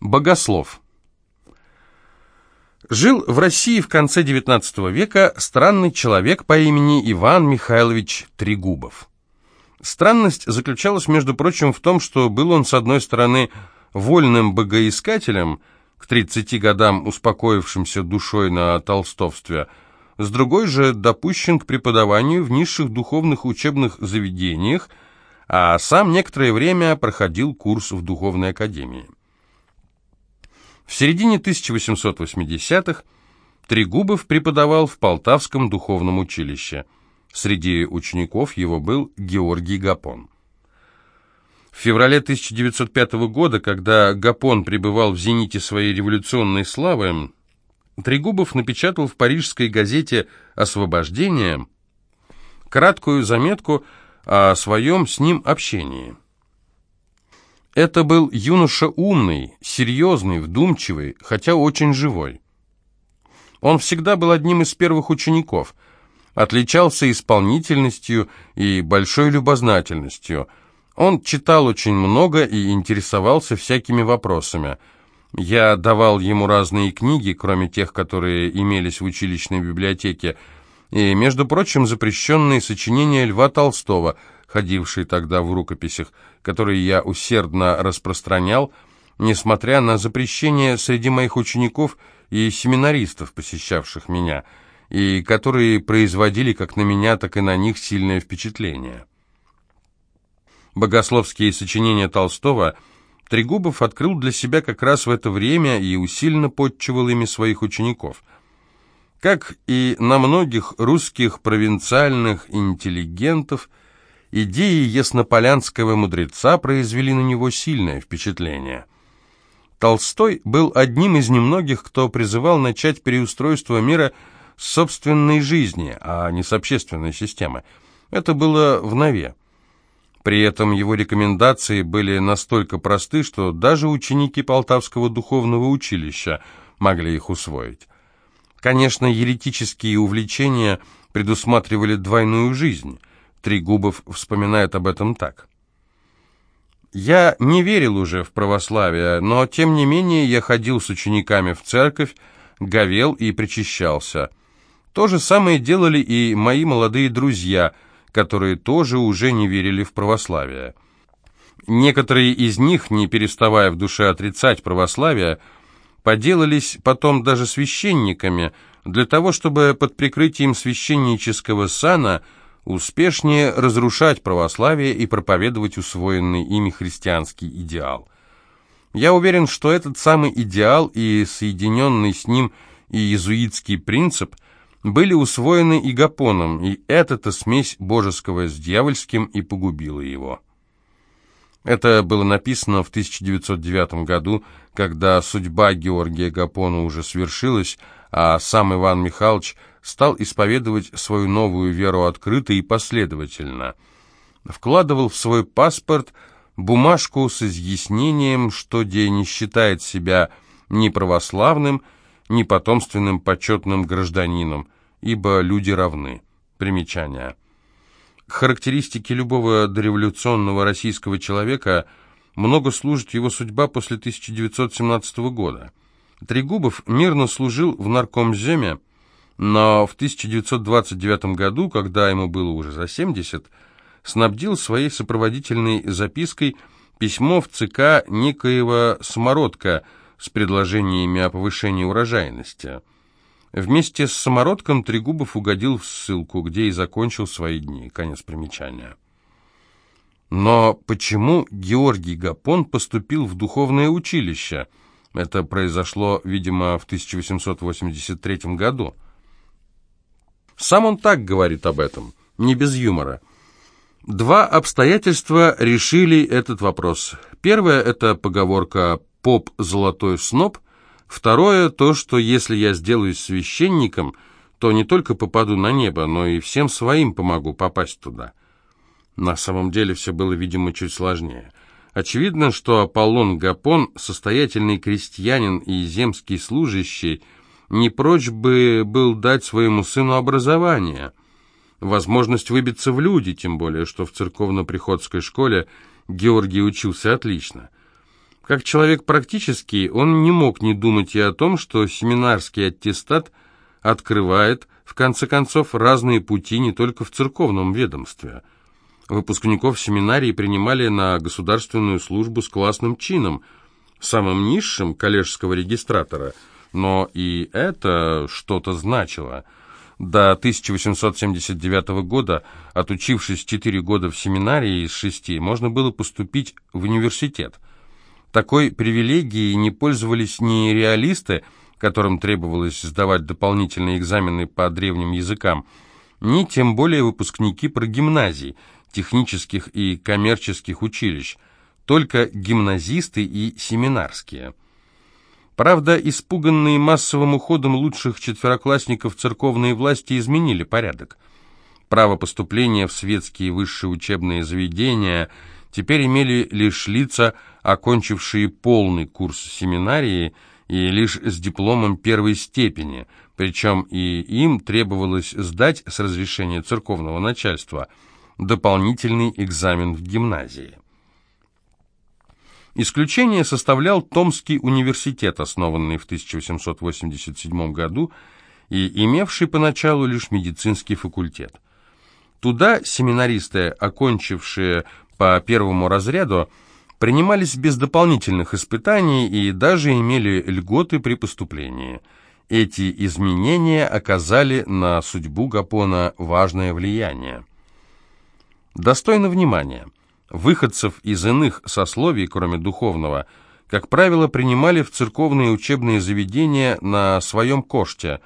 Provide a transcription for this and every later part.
Богослов. Жил в России в конце XIX века странный человек по имени Иван Михайлович Трегубов. Странность заключалась, между прочим, в том, что был он, с одной стороны, вольным богоискателем, к 30 годам успокоившимся душой на толстовстве, с другой же допущен к преподаванию в низших духовных учебных заведениях, а сам некоторое время проходил курс в духовной академии. В середине 1880-х Трегубов преподавал в Полтавском духовном училище. Среди учеников его был Георгий Гапон. В феврале 1905 года, когда Гапон пребывал в зените своей революционной славы, Трегубов напечатал в парижской газете «Освобождение» краткую заметку о своем с ним общении. Это был юноша умный, серьезный, вдумчивый, хотя очень живой. Он всегда был одним из первых учеников, отличался исполнительностью и большой любознательностью. Он читал очень много и интересовался всякими вопросами. Я давал ему разные книги, кроме тех, которые имелись в училищной библиотеке, и, между прочим, запрещенные сочинения Льва Толстого – ходивший тогда в рукописях, которые я усердно распространял, несмотря на запрещение среди моих учеников и семинаристов, посещавших меня, и которые производили как на меня, так и на них сильное впечатление. Богословские сочинения Толстого Трегубов открыл для себя как раз в это время и усиленно подчивал ими своих учеников. Как и на многих русских провинциальных интеллигентов – идеи яснополянского мудреца произвели на него сильное впечатление. Толстой был одним из немногих, кто призывал начать переустройство мира с собственной жизни, а не с общественной системы. Это было в нове. При этом его рекомендации были настолько просты, что даже ученики Полтавского духовного училища могли их усвоить. Конечно, еретические увлечения предусматривали двойную жизнь – Трегубов вспоминает об этом так. «Я не верил уже в православие, но, тем не менее, я ходил с учениками в церковь, говел и причащался. То же самое делали и мои молодые друзья, которые тоже уже не верили в православие. Некоторые из них, не переставая в душе отрицать православие, поделались потом даже священниками, для того, чтобы под прикрытием священнического сана – успешнее разрушать православие и проповедовать усвоенный ими христианский идеал. Я уверен, что этот самый идеал и соединенный с ним иезуитский принцип были усвоены и Гапоном, и эта-то смесь божеского с дьявольским и погубила его. Это было написано в 1909 году, когда судьба Георгия Гапона уже свершилась, а сам Иван Михайлович стал исповедовать свою новую веру открыто и последовательно. Вкладывал в свой паспорт бумажку с изъяснением, что где не считает себя ни православным, ни потомственным почетным гражданином, ибо люди равны. Примечание. К характеристике любого дореволюционного российского человека много служит его судьба после 1917 года. Трегубов мирно служил в наркомземе, но в 1929 году, когда ему было уже за 70, снабдил своей сопроводительной запиской письмо в ЦК некоего Самородка с предложениями о повышении урожайности. Вместе с Самородком Трегубов угодил в ссылку, где и закончил свои дни. Конец примечания. Но почему Георгий Гапон поступил в духовное училище? Это произошло, видимо, в 1883 году. Сам он так говорит об этом, не без юмора. Два обстоятельства решили этот вопрос. Первое – это поговорка «поп – золотой сноб», Второе – то, что если я сделаюсь священником, то не только попаду на небо, но и всем своим помогу попасть туда. На самом деле все было, видимо, чуть сложнее. Очевидно, что Аполлон Гапон, состоятельный крестьянин и земский служащий – не прочь бы был дать своему сыну образование, возможность выбиться в люди, тем более, что в церковно-приходской школе Георгий учился отлично. Как человек практический, он не мог не думать и о том, что семинарский аттестат открывает, в конце концов, разные пути не только в церковном ведомстве. Выпускников семинарии принимали на государственную службу с классным чином, самым низшим коллежского регистратора, но и это что-то значило – до 1879 года, отучившись 4 года в семинарии из шести, можно было поступить в университет. Такой привилегией не пользовались ни реалисты, которым требовалось сдавать дополнительные экзамены по древним языкам, ни тем более выпускники прогимназий, технических и коммерческих училищ, только гимназисты и семинарские. Правда, испуганные массовым уходом лучших четвероклассников церковные власти изменили порядок. Право поступления в светские высшие учебные заведения теперь имели лишь лица, окончившие полный курс семинарии и лишь с дипломом первой степени, причем и им требовалось сдать с разрешения церковного начальства дополнительный экзамен в гимназии. Исключение составлял Томский университет, основанный в 1887 году и имевший поначалу лишь медицинский факультет. Туда семинаристы, окончившие по первому разряду, принимались без дополнительных испытаний и даже имели льготы при поступлении. Эти изменения оказали на судьбу Гапона важное влияние. Достойно внимания – Выходцев из иных сословий, кроме духовного, как правило, принимали в церковные учебные заведения на своем коште.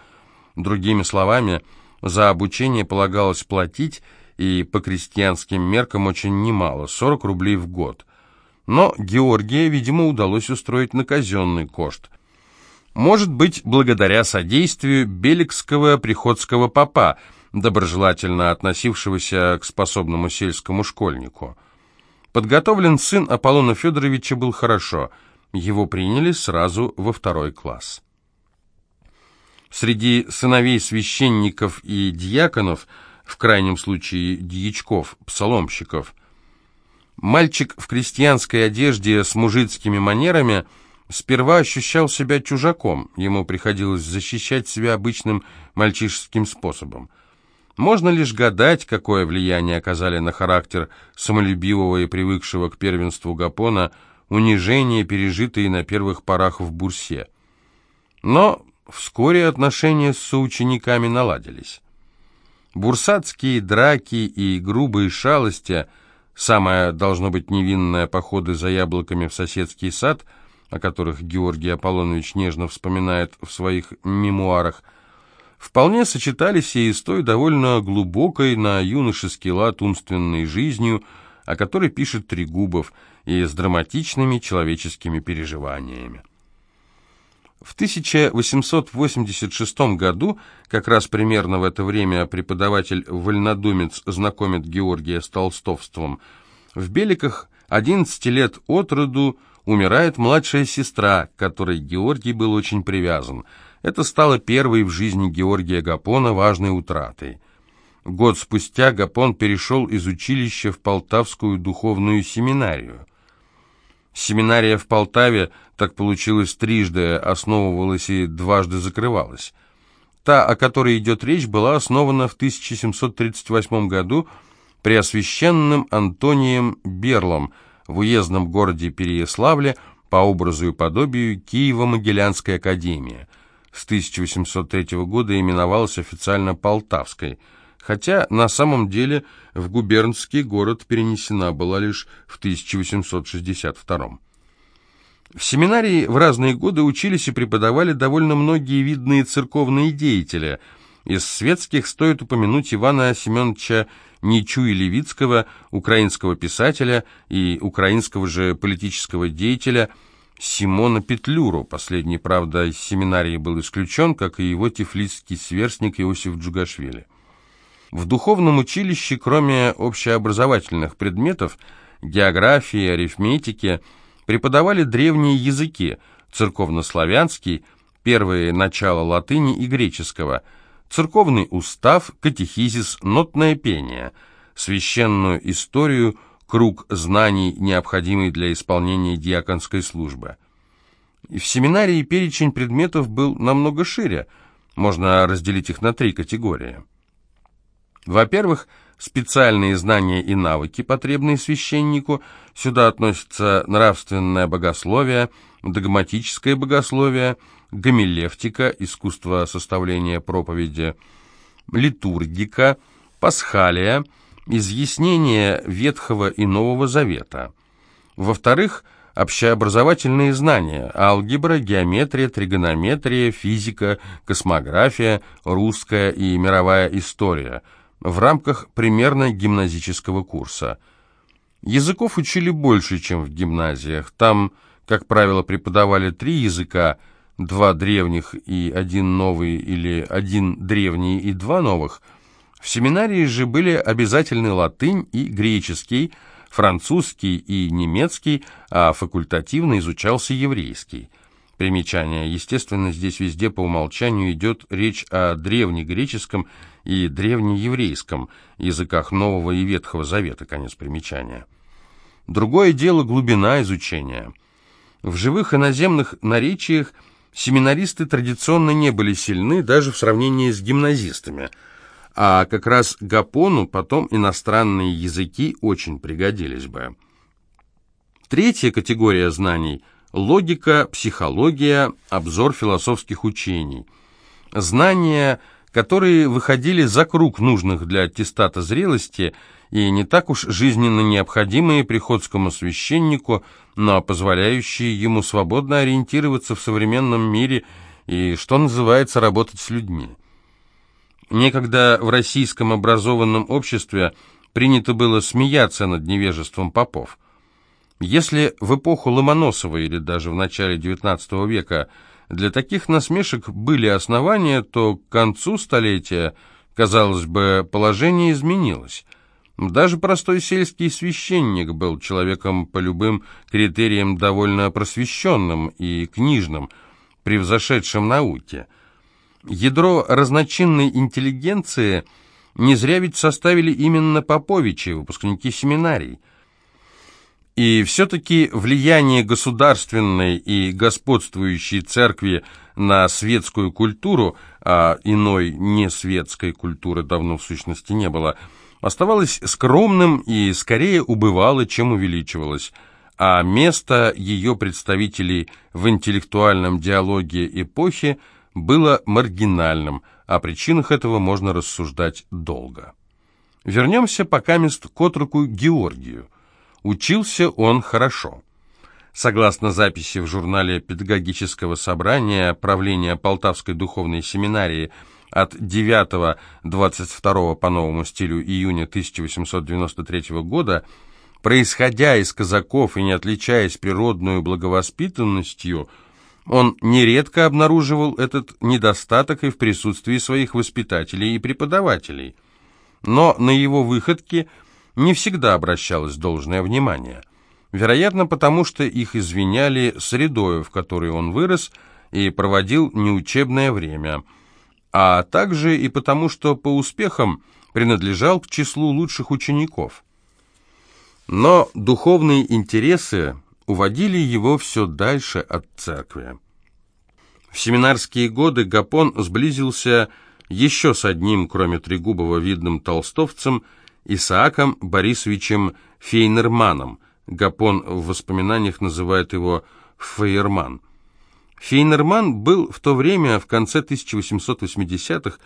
Другими словами, за обучение полагалось платить, и по крестьянским меркам очень немало, 40 рублей в год. Но Георгия, видимо, удалось устроить на казенный кошт. Может быть, благодаря содействию Беликского приходского попа, доброжелательно относившегося к способному сельскому школьнику. Подготовлен сын Аполлона Федоровича был хорошо. Его приняли сразу во второй класс. Среди сыновей священников и диаконов, в крайнем случае дьячков, псаломщиков, мальчик в крестьянской одежде с мужицкими манерами сперва ощущал себя чужаком, ему приходилось защищать себя обычным мальчишеским способом. Можно лишь гадать, какое влияние оказали на характер самолюбивого и привыкшего к первенству Гапона унижения, пережитые на первых порах в Бурсе. Но вскоре отношения с соучениками наладились. Бурсатские драки и грубые шалости, самое, должно быть, невинное походы за яблоками в соседский сад, о которых Георгий Аполлонович нежно вспоминает в своих мемуарах – вполне сочетались и с той довольно глубокой на юношеский лад умственной жизнью, о которой пишет Трегубов, и с драматичными человеческими переживаниями. В 1886 году, как раз примерно в это время преподаватель-вольнодумец знакомит Георгия с толстовством, в Беликах 11 лет от роду умирает младшая сестра, к которой Георгий был очень привязан – это стало первой в жизни Георгия Гапона важной утратой. Год спустя Гапон перешел из училища в Полтавскую духовную семинарию. Семинария в Полтаве, так получилось трижды, основывалась и дважды закрывалась. Та, о которой идет речь, была основана в 1738 году Преосвященным Антонием Берлом в уездном городе Переяславле по образу и подобию Киево-Могилянской академии – с 1803 года именовалась официально Полтавской, хотя на самом деле в губернский город перенесена была лишь в 1862 В семинарии в разные годы учились и преподавали довольно многие видные церковные деятели. Из светских стоит упомянуть Ивана Семеновича Ничу и Левицкого, украинского писателя и украинского же политического деятеля – Симона Петлюру. Последний, правда, из семинарии был исключен, как и его тифлисский сверстник Иосиф Джугашвили. В духовном училище, кроме общеобразовательных предметов, географии, арифметики, преподавали древние языки, церковнославянский, первые начала латыни и греческого, церковный устав, катехизис, нотное пение, священную историю, круг знаний, необходимый для исполнения диаконской службы. В семинарии перечень предметов был намного шире, можно разделить их на три категории. Во-первых, специальные знания и навыки, потребные священнику, сюда относятся нравственное богословие, догматическое богословие, гомилевтика, искусство составления проповеди, литургика, пасхалия, изъяснение Ветхого и Нового Завета. Во-вторых, общеобразовательные знания – алгебра, геометрия, тригонометрия, физика, космография, русская и мировая история в рамках примерно гимназического курса. Языков учили больше, чем в гимназиях. Там, как правило, преподавали три языка – два древних и один новый или один древний и два новых. В семинарии же были обязательны латынь и греческий, французский и немецкий, а факультативно изучался еврейский. Примечание. Естественно, здесь везде по умолчанию идет речь о древнегреческом и древнееврейском языках Нового и Ветхого Завета. Конец примечания. Другое дело глубина изучения. В живых и наземных наречиях – семинаристы традиционно не были сильны даже в сравнении с гимназистами, а как раз Гапону потом иностранные языки очень пригодились бы. Третья категория знаний – логика, психология, обзор философских учений. Знания, которые выходили за круг нужных для аттестата зрелости и не так уж жизненно необходимые приходскому священнику – но позволяющие ему свободно ориентироваться в современном мире и, что называется, работать с людьми. Некогда в российском образованном обществе принято было смеяться над невежеством попов. Если в эпоху Ломоносова или даже в начале XIX века для таких насмешек были основания, то к концу столетия, казалось бы, положение изменилось. Даже простой сельский священник был человеком по любым критериям довольно просвещенным и книжным, превзошедшим науке. Ядро разночинной интеллигенции не зря ведь составили именно Поповичи, выпускники семинарий. И все-таки влияние государственной и господствующей церкви на светскую культуру, а иной не светской культуры давно в сущности не было – оставалось скромным и скорее убывало, чем увеличивалось, а место ее представителей в интеллектуальном диалоге эпохи было маргинальным, о причинах этого можно рассуждать долго. Вернемся пока мест к отроку Георгию. Учился он хорошо. Согласно записи в журнале педагогического собрания правления Полтавской духовной семинарии – от 9-22 по новому стилю июня 1893 года, происходя из казаков и не отличаясь природной благовоспитанностью, он нередко обнаруживал этот недостаток и в присутствии своих воспитателей и преподавателей. Но на его выходки не всегда обращалось должное внимание. Вероятно, потому что их извиняли средою, в которой он вырос и проводил неучебное время – а также и потому, что по успехам принадлежал к числу лучших учеников. Но духовные интересы уводили его все дальше от церкви. В семинарские годы Гапон сблизился еще с одним, кроме Трегубова, видным толстовцем, Исааком Борисовичем Фейнерманом. Гапон в воспоминаниях называет его Фейерман. Фейнерман был в то время, в конце 1880-х,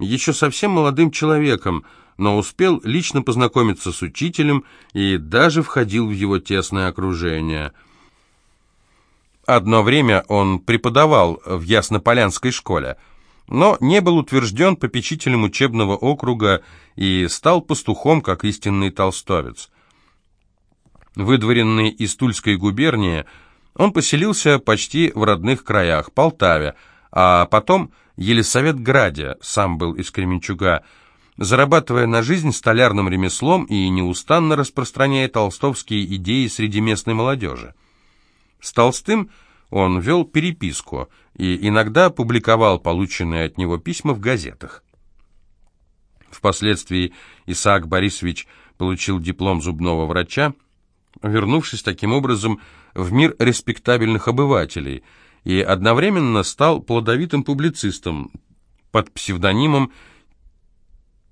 еще совсем молодым человеком, но успел лично познакомиться с учителем и даже входил в его тесное окружение. Одно время он преподавал в Яснополянской школе, но не был утвержден попечителем учебного округа и стал пастухом, как истинный толстовец. Выдворенный из Тульской губернии, он поселился почти в родных краях, Полтаве, а потом Елисаветграде, сам был из Кременчуга, зарабатывая на жизнь столярным ремеслом и неустанно распространяя толстовские идеи среди местной молодежи. С Толстым он вел переписку и иногда публиковал полученные от него письма в газетах. Впоследствии Исаак Борисович получил диплом зубного врача, вернувшись таким образом в мир респектабельных обывателей, и одновременно стал плодовитым публицистом под псевдонимом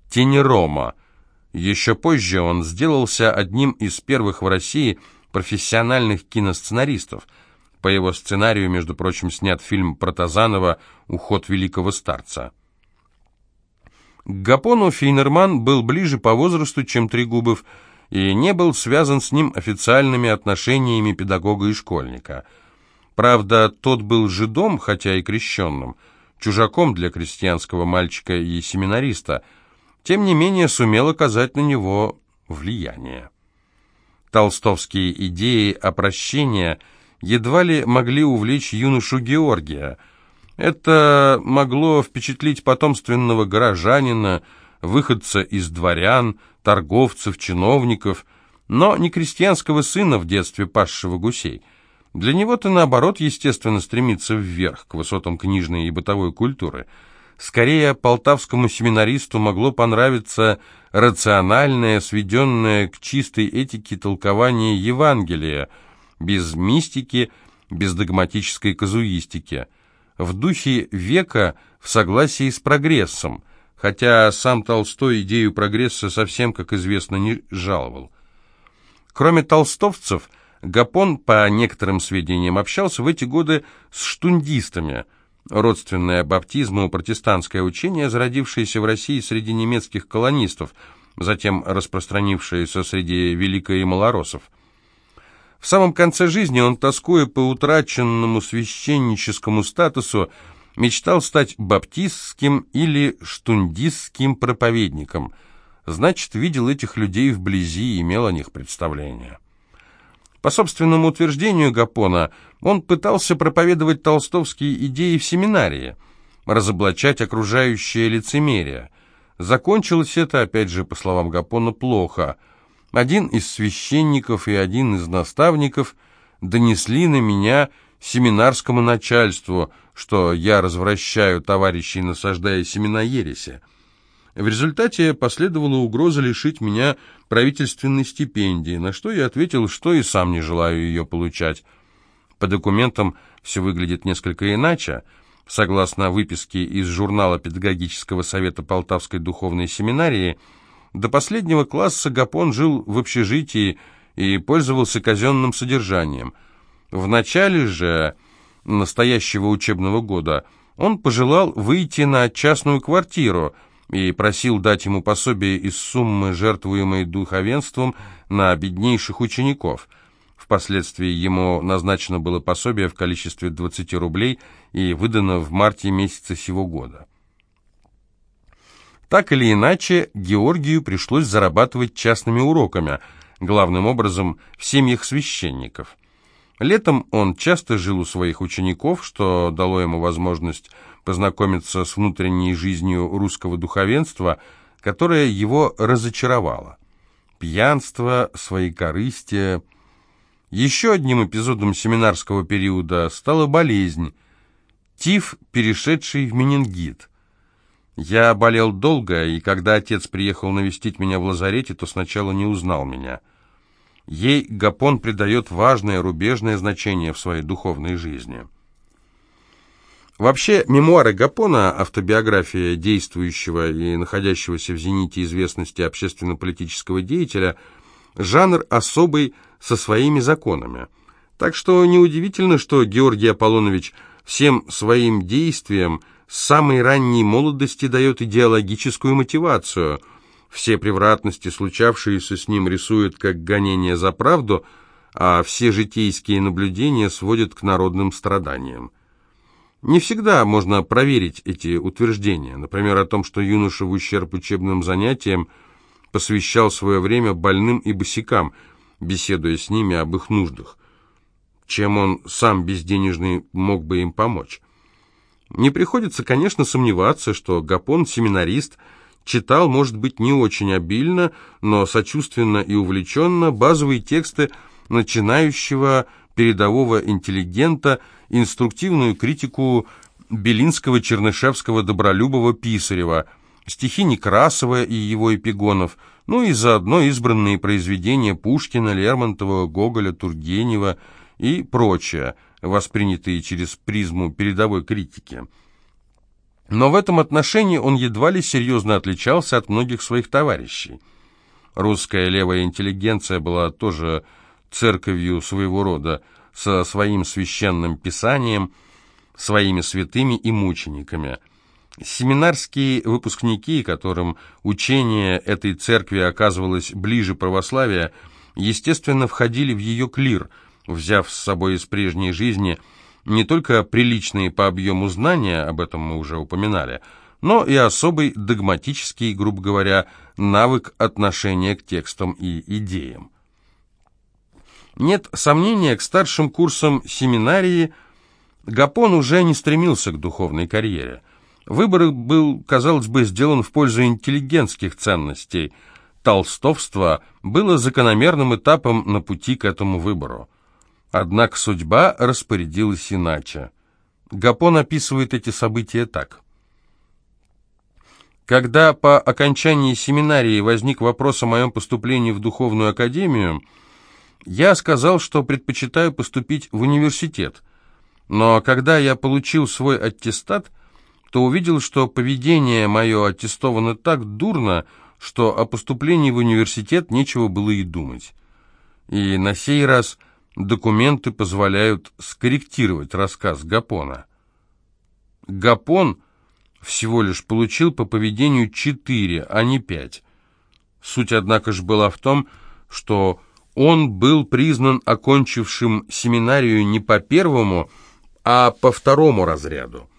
Тенерома. Еще позже он сделался одним из первых в России профессиональных киносценаристов. По его сценарию, между прочим, снят фильм Протазанова «Уход великого старца». К Гапону Фейнерман был ближе по возрасту, чем Трегубов, и не был связан с ним официальными отношениями педагога и школьника. Правда, тот был жидом, хотя и крещенным, чужаком для крестьянского мальчика и семинариста, тем не менее сумел оказать на него влияние. Толстовские идеи опрощения едва ли могли увлечь юношу Георгия. Это могло впечатлить потомственного горожанина, выходца из дворян, торговцев, чиновников, но не крестьянского сына в детстве пасшего гусей. Для него-то, наоборот, естественно, стремится вверх, к высотам книжной и бытовой культуры. Скорее, полтавскому семинаристу могло понравиться рациональное, сведенное к чистой этике толкование Евангелия, без мистики, без догматической казуистики, в духе века в согласии с прогрессом, хотя сам Толстой идею прогресса совсем, как известно, не жаловал. Кроме толстовцев, Гапон, по некоторым сведениям, общался в эти годы с штундистами, родственное баптизму протестантское учение, зародившееся в России среди немецких колонистов, затем распространившееся среди велико- и малоросов. В самом конце жизни он, тоскуя по утраченному священническому статусу, мечтал стать баптистским или штундистским проповедником. Значит, видел этих людей вблизи и имел о них представление. По собственному утверждению Гапона, он пытался проповедовать толстовские идеи в семинарии, разоблачать окружающее лицемерие. Закончилось это, опять же, по словам Гапона, плохо. Один из священников и один из наставников донесли на меня семинарскому начальству, что я развращаю товарищей, насаждая семена ереси. В результате последовала угроза лишить меня правительственной стипендии, на что я ответил, что и сам не желаю ее получать. По документам все выглядит несколько иначе. Согласно выписке из журнала Педагогического совета Полтавской духовной семинарии, до последнего класса Гапон жил в общежитии и пользовался казенным содержанием – в начале же настоящего учебного года он пожелал выйти на частную квартиру и просил дать ему пособие из суммы, жертвуемой духовенством, на беднейших учеников. Впоследствии ему назначено было пособие в количестве 20 рублей и выдано в марте месяца сего года. Так или иначе, Георгию пришлось зарабатывать частными уроками, главным образом в семьях священников. Летом он часто жил у своих учеников, что дало ему возможность познакомиться с внутренней жизнью русского духовенства, которое его разочаровало. Пьянство, своекорыстие. Еще одним эпизодом семинарского периода стала болезнь, тиф, перешедший в менингит. Я болел долго, и когда отец приехал навестить меня в лазарете, то сначала не узнал меня – Ей Гапон придает важное рубежное значение в своей духовной жизни. Вообще, мемуары Гапона, автобиография действующего и находящегося в зените известности общественно-политического деятеля, жанр особый со своими законами. Так что неудивительно, что Георгий Аполлонович всем своим действиям с самой ранней молодости дает идеологическую мотивацию – все превратности, случавшиеся с ним, рисуют как гонение за правду, а все житейские наблюдения сводят к народным страданиям. Не всегда можно проверить эти утверждения, например, о том, что юноша в ущерб учебным занятиям посвящал свое время больным и босикам, беседуя с ними об их нуждах, чем он сам безденежный мог бы им помочь. Не приходится, конечно, сомневаться, что Гапон – семинарист – читал, может быть, не очень обильно, но сочувственно и увлеченно базовые тексты начинающего передового интеллигента, инструктивную критику Белинского, Чернышевского, Добролюбова, Писарева, стихи Некрасова и его эпигонов, ну и заодно избранные произведения Пушкина, Лермонтова, Гоголя, Тургенева и прочее, воспринятые через призму передовой критики. Но в этом отношении он едва ли серьезно отличался от многих своих товарищей. Русская левая интеллигенция была тоже церковью своего рода, со своим священным писанием, своими святыми и мучениками. Семинарские выпускники, которым учение этой церкви оказывалось ближе православия, естественно, входили в ее клир, взяв с собой из прежней жизни не только приличные по объему знания, об этом мы уже упоминали, но и особый догматический, грубо говоря, навык отношения к текстам и идеям. Нет сомнения, к старшим курсам семинарии Гапон уже не стремился к духовной карьере. Выбор был, казалось бы, сделан в пользу интеллигентских ценностей. Толстовство было закономерным этапом на пути к этому выбору. Однако судьба распорядилась иначе. Гапон описывает эти события так. Когда по окончании семинарии возник вопрос о моем поступлении в духовную академию, я сказал, что предпочитаю поступить в университет, но когда я получил свой аттестат, то увидел, что поведение мое аттестовано так дурно, что о поступлении в университет нечего было и думать. И на сей раз документы позволяют скорректировать рассказ Гапона. Гапон всего лишь получил по поведению 4, а не 5. Суть, однако же, была в том, что он был признан окончившим семинарию не по первому, а по второму разряду.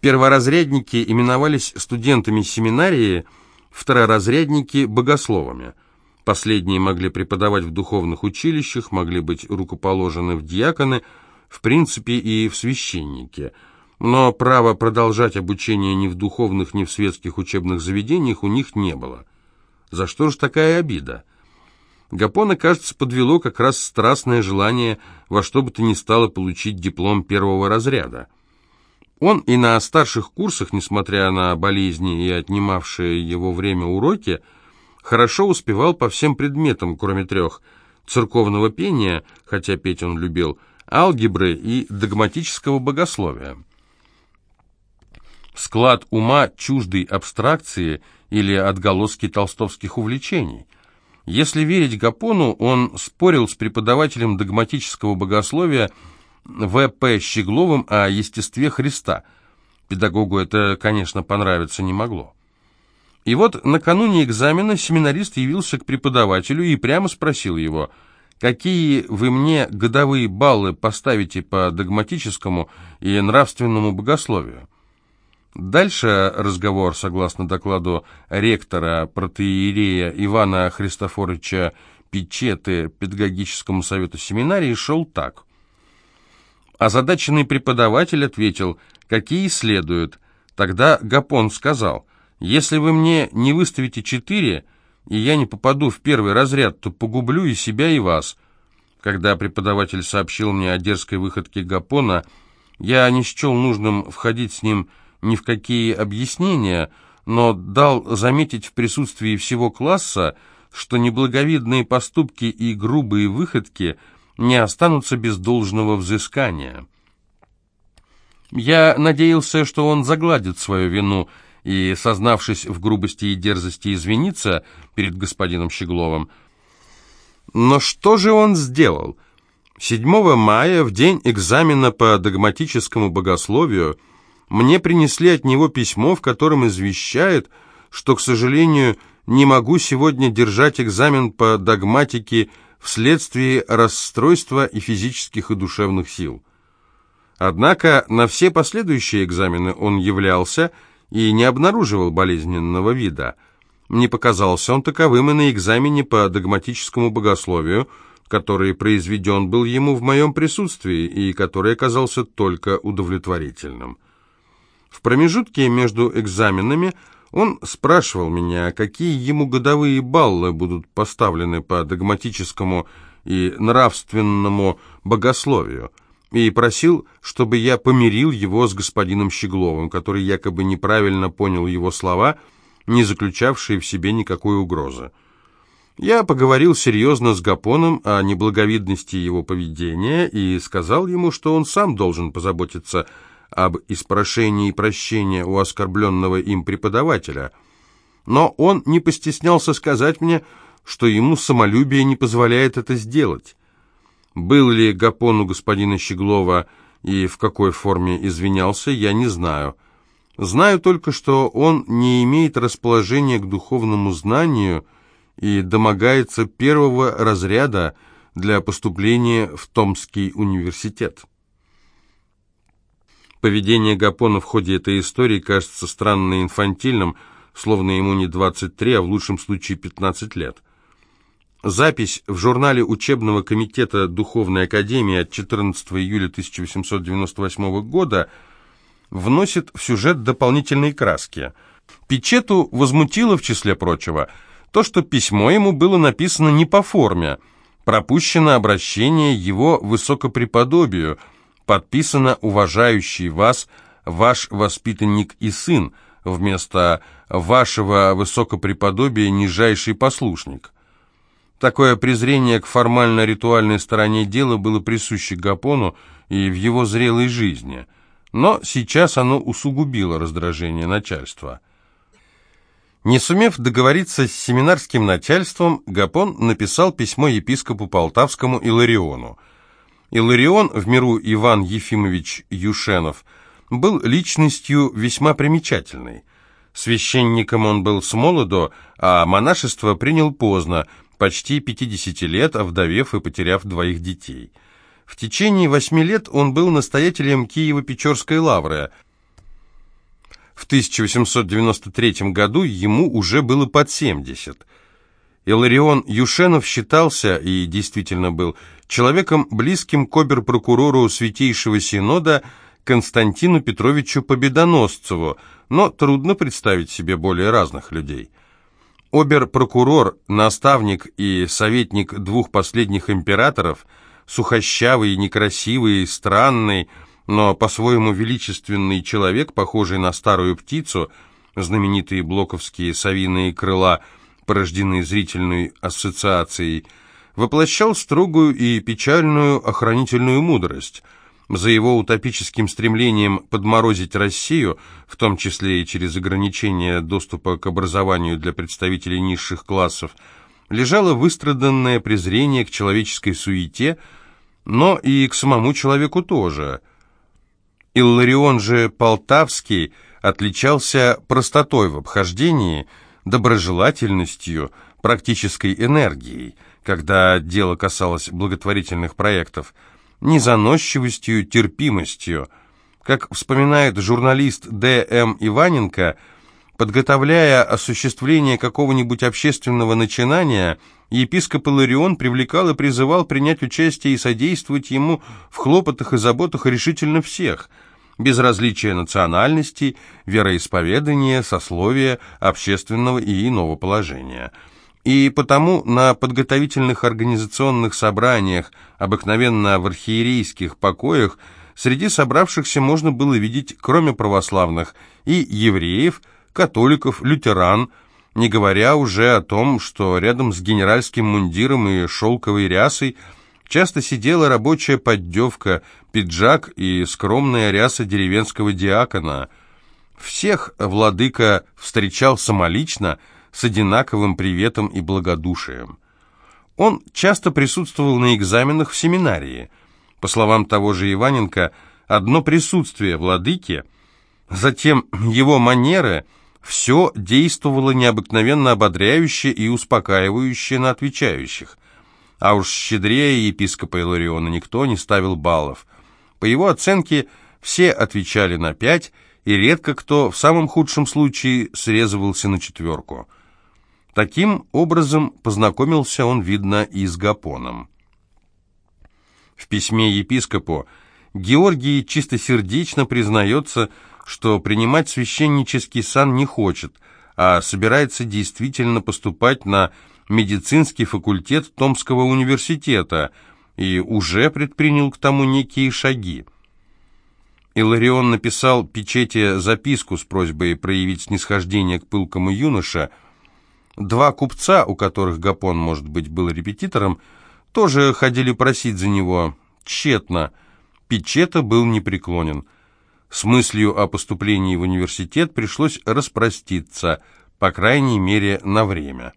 Перворазрядники именовались студентами семинарии, второразрядники – богословами. Последние могли преподавать в духовных училищах, могли быть рукоположены в диаконы, в принципе и в священники. Но права продолжать обучение ни в духовных, ни в светских учебных заведениях у них не было. За что же такая обида? Гапона, кажется, подвело как раз страстное желание во что бы то ни стало получить диплом первого разряда. Он и на старших курсах, несмотря на болезни и отнимавшие его время уроки, хорошо успевал по всем предметам, кроме трех – церковного пения, хотя петь он любил, алгебры и догматического богословия. Склад ума чуждой абстракции или отголоски толстовских увлечений – если верить Гапону, он спорил с преподавателем догматического богословия В.П. Щегловым о естестве Христа. Педагогу это, конечно, понравиться не могло. И вот накануне экзамена семинарист явился к преподавателю и прямо спросил его, «Какие вы мне годовые баллы поставите по догматическому и нравственному богословию?» Дальше разговор, согласно докладу ректора протеерея Ивана Христофоровича Печеты педагогическому совету семинарии, шел так. Озадаченный преподаватель ответил, какие следуют. Тогда Гапон сказал, если вы мне не выставите четыре, и я не попаду в первый разряд, то погублю и себя, и вас. Когда преподаватель сообщил мне о дерзкой выходке Гапона, я не счел нужным входить с ним ни в какие объяснения, но дал заметить в присутствии всего класса, что неблаговидные поступки и грубые выходки не останутся без должного взыскания. Я надеялся, что он загладит свою вину и, сознавшись в грубости и дерзости, извинится перед господином Щегловым. Но что же он сделал? 7 мая, в день экзамена по догматическому богословию, мне принесли от него письмо, в котором извещает, что, к сожалению, не могу сегодня держать экзамен по догматике вследствие расстройства и физических, и душевных сил. Однако на все последующие экзамены он являлся и не обнаруживал болезненного вида. Не показался он таковым и на экзамене по догматическому богословию, который произведен был ему в моем присутствии и который оказался только удовлетворительным. В промежутке между экзаменами он спрашивал меня, какие ему годовые баллы будут поставлены по догматическому и нравственному богословию, и просил, чтобы я помирил его с господином Щегловым, который якобы неправильно понял его слова, не заключавшие в себе никакой угрозы. Я поговорил серьезно с Гапоном о неблаговидности его поведения и сказал ему, что он сам должен позаботиться об испрошении и прощении у оскорбленного им преподавателя. Но он не постеснялся сказать мне, что ему самолюбие не позволяет это сделать. Был ли Гапон у господина Щеглова и в какой форме извинялся, я не знаю. Знаю только, что он не имеет расположения к духовному знанию и домогается первого разряда для поступления в Томский университет. Поведение Гапона в ходе этой истории кажется странно инфантильным, словно ему не 23, а в лучшем случае 15 лет. Запись в журнале учебного комитета Духовной Академии от 14 июля 1898 года вносит в сюжет дополнительные краски. Печету возмутило, в числе прочего, то, что письмо ему было написано не по форме, пропущено обращение его высокопреподобию, подписано «уважающий вас, ваш воспитанник и сын», вместо «вашего высокопреподобия нижайший послушник». Такое презрение к формально-ритуальной стороне дела было присуще Гапону и в его зрелой жизни, но сейчас оно усугубило раздражение начальства. Не сумев договориться с семинарским начальством, Гапон написал письмо епископу Полтавскому Илариону. Иларион, в миру Иван Ефимович Юшенов, был личностью весьма примечательной. Священником он был с молоду, а монашество принял поздно – почти 50 лет, овдовев и потеряв двоих детей. В течение восьми лет он был настоятелем Киево-Печорской лавры. В 1893 году ему уже было под 70. Иларион Юшенов считался, и действительно был, человеком, близким к обер-прокурору Святейшего Синода Константину Петровичу Победоносцеву, но трудно представить себе более разных людей – Обер-прокурор, наставник и советник двух последних императоров, сухощавый, некрасивый, странный, но по-своему величественный человек, похожий на старую птицу, знаменитые блоковские совиные крыла, порожденные зрительной ассоциацией, воплощал строгую и печальную охранительную мудрость – за его утопическим стремлением подморозить Россию, в том числе и через ограничение доступа к образованию для представителей низших классов, лежало выстраданное презрение к человеческой суете, но и к самому человеку тоже. Илларион же Полтавский отличался простотой в обхождении, доброжелательностью, практической энергией, когда дело касалось благотворительных проектов – незаносчивостью, терпимостью. Как вспоминает журналист Д.М. Иваненко, подготовляя осуществление какого-нибудь общественного начинания, епископ Иларион привлекал и призывал принять участие и содействовать ему в хлопотах и заботах решительно всех, без различия национальностей, вероисповедания, сословия, общественного и иного положения – и потому на подготовительных организационных собраниях, обыкновенно в архиерейских покоях, среди собравшихся можно было видеть, кроме православных, и евреев, католиков, лютеран, не говоря уже о том, что рядом с генеральским мундиром и шелковой рясой часто сидела рабочая поддевка, пиджак и скромная ряса деревенского диакона. Всех владыка встречал самолично – с одинаковым приветом и благодушием. Он часто присутствовал на экзаменах в семинарии. По словам того же Иваненко, одно присутствие владыки, затем его манеры, все действовало необыкновенно ободряюще и успокаивающе на отвечающих. А уж щедрее епископа Илариона никто не ставил баллов. По его оценке, все отвечали на пять, и редко кто, в самом худшем случае, срезывался на четверку. Таким образом познакомился он, видно, и с Гапоном. В письме епископу Георгий чистосердечно признается, что принимать священнический сан не хочет, а собирается действительно поступать на медицинский факультет Томского университета и уже предпринял к тому некие шаги. Иларион написал печете записку с просьбой проявить снисхождение к пылкому юноше – Два купца, у которых Гапон, может быть, был репетитором, тоже ходили просить за него. Тщетно. Пичета был непреклонен. С мыслью о поступлении в университет пришлось распроститься, по крайней мере, на время.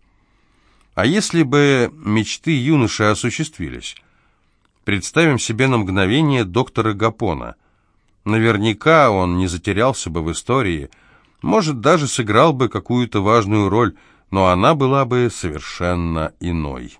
А если бы мечты юноши осуществились? Представим себе на мгновение доктора Гапона. Наверняка он не затерялся бы в истории, может, даже сыграл бы какую-то важную роль, но она была бы совершенно иной.